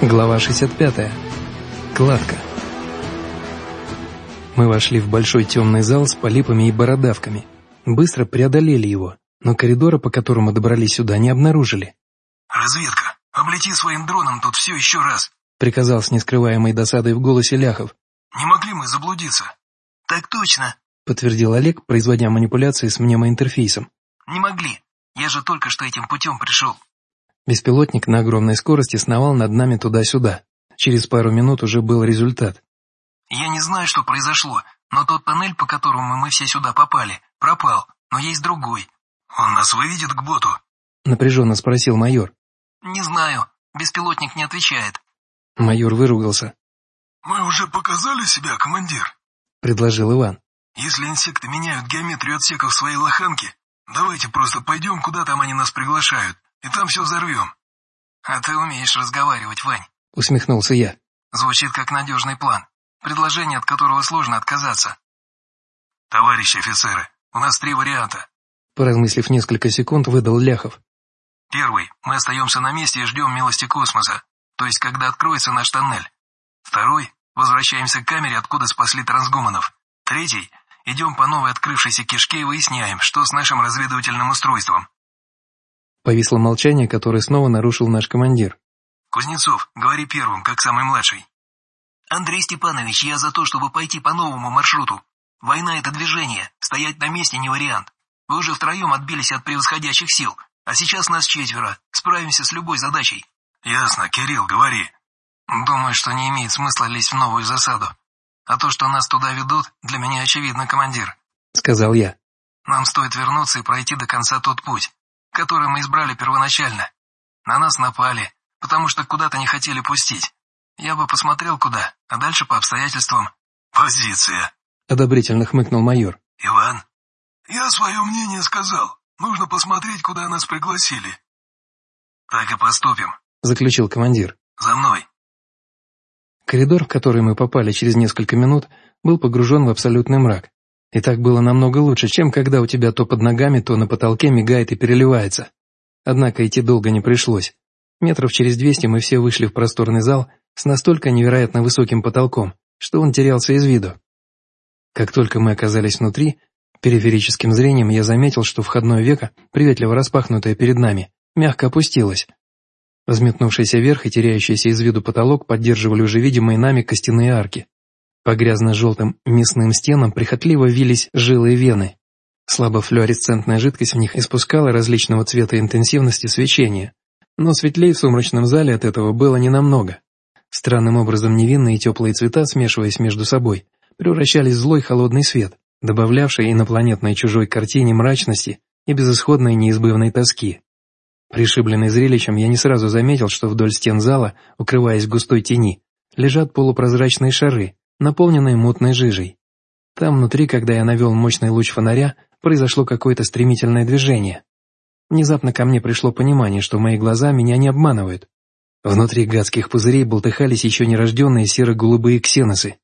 Глава 65. Кладка. Мы вошли в большой темный зал с полипами и бородавками. Быстро преодолели его, но коридора, по которому добрались сюда, не обнаружили. «Разведка, облети своим дроном тут все еще раз», — приказал с нескрываемой досадой в голосе Ляхов. «Не могли мы заблудиться?» «Так точно», — подтвердил Олег, производя манипуляции с мнемоинтерфейсом. «Не могли. Я же только что этим путем пришел». Беспилотник на огромной скорости сновал над нами туда-сюда. Через пару минут уже был результат. «Я не знаю, что произошло, но тот тоннель, по которому мы все сюда попали, пропал, но есть другой. Он нас выведет к боту?» Напряженно спросил майор. «Не знаю, беспилотник не отвечает». Майор выругался. «Мы уже показали себя, командир», — предложил Иван. «Если инсекты меняют геометрию отсеков своей лоханки, давайте просто пойдем, куда там они нас приглашают и там все взорвем. А ты умеешь разговаривать, Вань. Усмехнулся я. Звучит как надежный план. Предложение, от которого сложно отказаться. Товарищи офицеры, у нас три варианта. Поразмыслив несколько секунд, выдал Ляхов. Первый. Мы остаемся на месте и ждем милости космоса, то есть когда откроется наш тоннель. Второй. Возвращаемся к камере, откуда спасли трансгуманов. Третий. Идем по новой открывшейся кишке и выясняем, что с нашим разведывательным устройством. Повисло молчание, которое снова нарушил наш командир. «Кузнецов, говори первым, как самый младший». «Андрей Степанович, я за то, чтобы пойти по новому маршруту. Война — это движение, стоять на месте не вариант. Вы уже втроем отбились от превосходящих сил, а сейчас нас четверо, справимся с любой задачей». «Ясно, Кирилл, говори». «Думаю, что не имеет смысла лезть в новую засаду. А то, что нас туда ведут, для меня очевидно, командир», — сказал я. «Нам стоит вернуться и пройти до конца тот путь который мы избрали первоначально. На нас напали, потому что куда-то не хотели пустить. Я бы посмотрел куда, а дальше по обстоятельствам. Позиция. Одобрительно хмыкнул майор. Иван? Я свое мнение сказал. Нужно посмотреть, куда нас пригласили. Так и поступим. Заключил командир. За мной. Коридор, в который мы попали через несколько минут, был погружен в абсолютный мрак. И так было намного лучше, чем когда у тебя то под ногами, то на потолке мигает и переливается. Однако идти долго не пришлось. Метров через двести мы все вышли в просторный зал с настолько невероятно высоким потолком, что он терялся из виду. Как только мы оказались внутри, периферическим зрением я заметил, что входное веко, приветливо распахнутое перед нами, мягко опустилось. Взметнувшийся вверх и теряющийся из виду потолок поддерживали уже видимые нами костяные арки. По грязно-желтым мясным стенам прихотливо вились жилые вены. Слабо флуоресцентная жидкость в них испускала различного цвета и интенсивности свечения, но светлее в сумрачном зале от этого было ненамного. Странным образом невинные и теплые цвета, смешиваясь между собой, превращались в злой холодный свет, добавлявший инопланетной чужой картине мрачности и безысходной неизбывной тоски. Пришибленный зрелищем, я не сразу заметил, что вдоль стен зала, укрываясь в густой тени, лежат полупрозрачные шары, наполненной мутной жижей. Там внутри, когда я навел мощный луч фонаря, произошло какое-то стремительное движение. Внезапно ко мне пришло понимание, что мои глаза меня не обманывают. Внутри гадских пузырей болтыхались еще нерожденные серо-голубые ксеносы.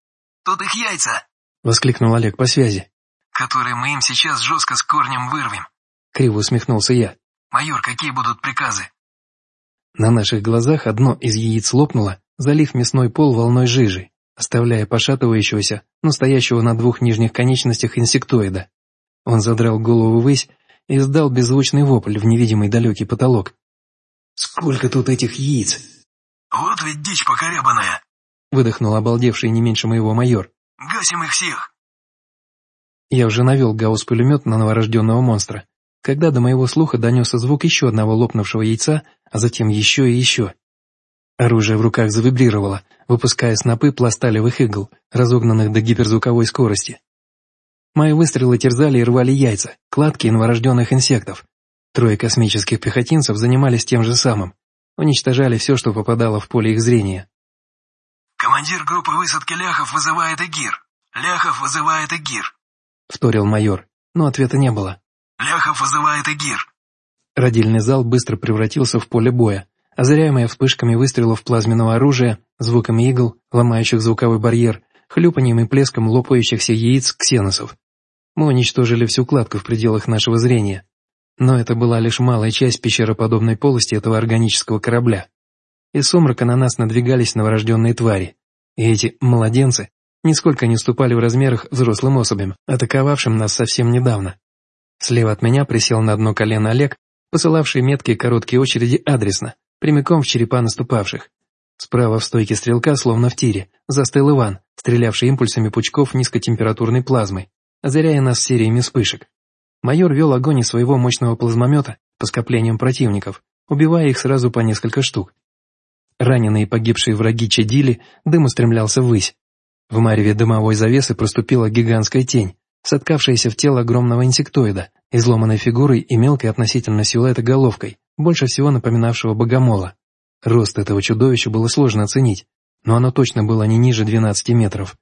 «Тут их яйца!» — воскликнул Олег по связи. «Которые мы им сейчас жестко с корнем вырвем!» — криво усмехнулся я. «Майор, какие будут приказы?» На наших глазах одно из яиц лопнуло, залив мясной пол волной жижи оставляя пошатывающегося, настоящего на двух нижних конечностях инсектоида. Он задрал голову ввысь и издал беззвучный вопль в невидимый далекий потолок. «Сколько тут этих яиц?» «Вот ведь дичь покорябанная!» выдохнул обалдевший не меньше моего майор. «Гасим их всех!» Я уже навел гаусс-пулемет на новорожденного монстра, когда до моего слуха донесся звук еще одного лопнувшего яйца, а затем еще и еще. Оружие в руках завибрировало, выпуская снопы пласталевых игл, разогнанных до гиперзвуковой скорости. Мои выстрелы терзали и рвали яйца, кладки новорожденных инсектов. Трое космических пехотинцев занимались тем же самым, уничтожали все, что попадало в поле их зрения. «Командир группы высадки Ляхов вызывает Эгир! Ляхов вызывает Эгир!» — вторил майор, но ответа не было. «Ляхов вызывает Эгир!» Родильный зал быстро превратился в поле боя, озаряемая вспышками выстрелов плазменного оружия, звуками игл, ломающих звуковой барьер, хлюпанием и плеском лопающихся яиц ксеносов. Мы уничтожили всю кладку в пределах нашего зрения. Но это была лишь малая часть пещероподобной полости этого органического корабля. Из сумрака на нас надвигались новорожденные твари, и эти «младенцы» нисколько не уступали в размерах взрослым особям, атаковавшим нас совсем недавно. Слева от меня присел на одно колено Олег, посылавший меткие короткие очереди адресно, прямиком в черепа наступавших. Справа в стойке стрелка, словно в тире, застыл Иван, стрелявший импульсами пучков низкотемпературной плазмой, озаряя нас сериями вспышек. Майор вел огонь из своего мощного плазмомета по скоплениям противников, убивая их сразу по несколько штук. Раненые и погибшие враги чадили, дым устремлялся ввысь. В мареве дымовой завесы проступила гигантская тень, соткавшаяся в тело огромного инсектоида, изломанной фигурой и мелкой относительно силуэта головкой, больше всего напоминавшего богомола. Рост этого чудовища было сложно оценить, но оно точно было не ниже 12 метров.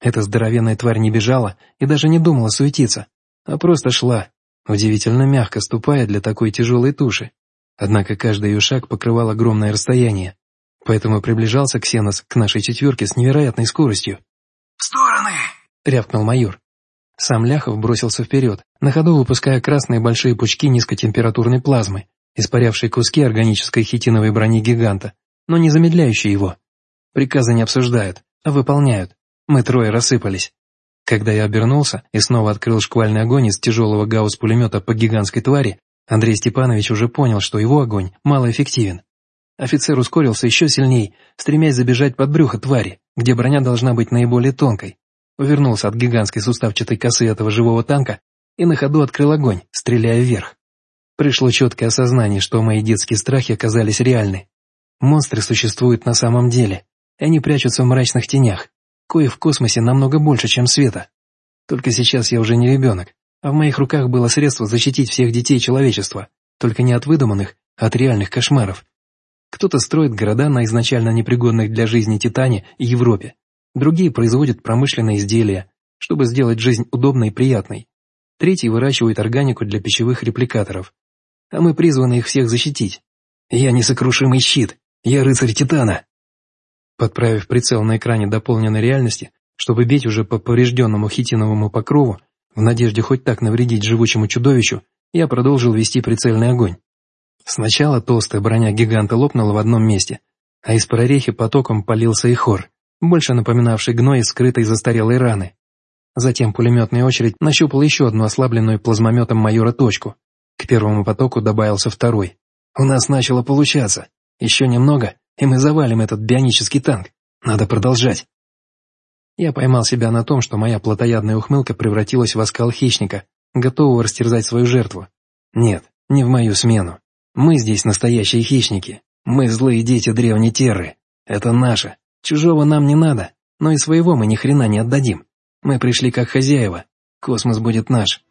Эта здоровенная тварь не бежала и даже не думала суетиться, а просто шла, удивительно мягко ступая для такой тяжелой туши. Однако каждый ее шаг покрывал огромное расстояние, поэтому приближался Ксенос к нашей четверке с невероятной скоростью. «В стороны!» — рявкнул майор. Сам Ляхов бросился вперед, на ходу выпуская красные большие пучки низкотемпературной плазмы, испарявшие куски органической хитиновой брони гиганта, но не замедляющие его. Приказы не обсуждают, а выполняют. Мы трое рассыпались. Когда я обернулся и снова открыл шквальный огонь из тяжелого гаусс-пулемета по гигантской твари, Андрей Степанович уже понял, что его огонь малоэффективен. Офицер ускорился еще сильней, стремясь забежать под брюхо твари, где броня должна быть наиболее тонкой. Увернулся от гигантской суставчатой косы этого живого танка и на ходу открыл огонь, стреляя вверх. Пришло четкое осознание, что мои детские страхи оказались реальны. Монстры существуют на самом деле, они прячутся в мрачных тенях, кое в космосе намного больше, чем света. Только сейчас я уже не ребенок, а в моих руках было средство защитить всех детей человечества, только не от выдуманных, а от реальных кошмаров. Кто-то строит города на изначально непригодных для жизни Титане и Европе, другие производят промышленные изделия, чтобы сделать жизнь удобной и приятной. Третьи выращивают органику для пищевых репликаторов. А мы призваны их всех защитить. Я несокрушимый щит, я рыцарь Титана. Подправив прицел на экране дополненной реальности, чтобы бить уже по поврежденному хитиновому покрову, в надежде хоть так навредить живучему чудовищу, я продолжил вести прицельный огонь. Сначала толстая броня гиганта лопнула в одном месте, а из прорехи потоком полился и хор, больше напоминавший гной из скрытой застарелой раны. Затем пулеметная очередь нащупала еще одну ослабленную плазмометом майора точку. К первому потоку добавился второй. У нас начало получаться. Еще немного, и мы завалим этот бионический танк. Надо продолжать. Я поймал себя на том, что моя плотоядная ухмылка превратилась в оскал хищника, готового растерзать свою жертву. Нет, не в мою смену. Мы здесь настоящие хищники. Мы злые дети древней Терры. Это наше. Чужого нам не надо, но и своего мы ни хрена не отдадим. Мы пришли как хозяева. Космос будет наш.